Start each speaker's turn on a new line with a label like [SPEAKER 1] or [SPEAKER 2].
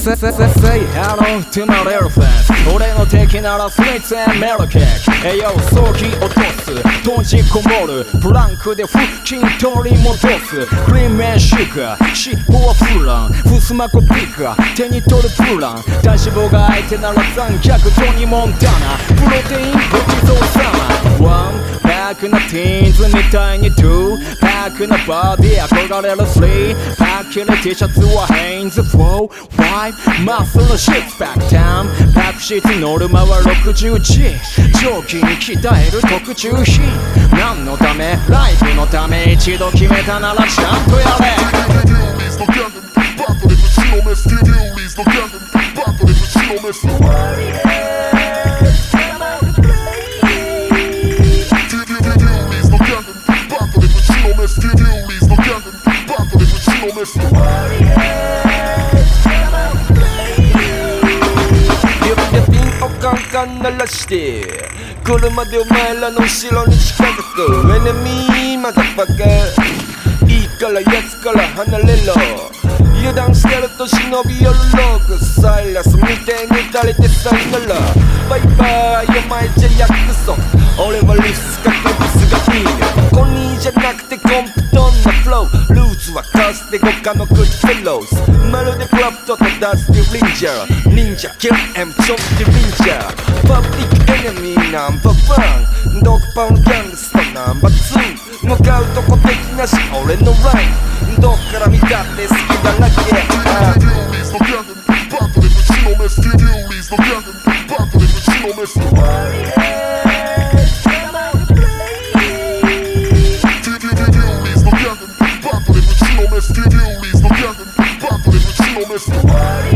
[SPEAKER 1] Say, say, say, say hello to my little friends. 俺の敵ならスイーツメロケーキ。栄養早期落とす閉じこもるプランクで腹筋取り戻す。クリーンメンシュガー尻尾はフラン。ふすまこピカ手に取るプラン。体脂肪が相手なら残虐トニモンタナ。プロテインごちそうさま。ワンパックなティーンズみたいに2パックなバディ憧れる3パッキリ T シャツはヘインズ4 5マッスルのシックスパックタイムパクシーツノルマは 60G 上気に鍛える特注品何のためライブのため一度決めたならちゃんとやれ
[SPEAKER 2] 指でピンをカンカン鳴らして車でお前らの後ろに近づく。エネミーマザファカいいから奴から離れろ。油断してると忍び寄るローグ。サイラスみてえに打たれてさんなら。バイバイお前じゃ約束。俺はリスかクブスがいい。よコニーじゃなくてコンプトンなフロールーツはかつて五感のグッドフェローズまるでクラフトとダスティリンジャー。忍者キルエムチョッティリンジャー。パブリックエネミーナンバーワン。ドッグパウンドギャングスタナンバーツー。向かうとこ敵なし俺のライン。どっから見たって好きだらけ。ああ
[SPEAKER 3] Listen.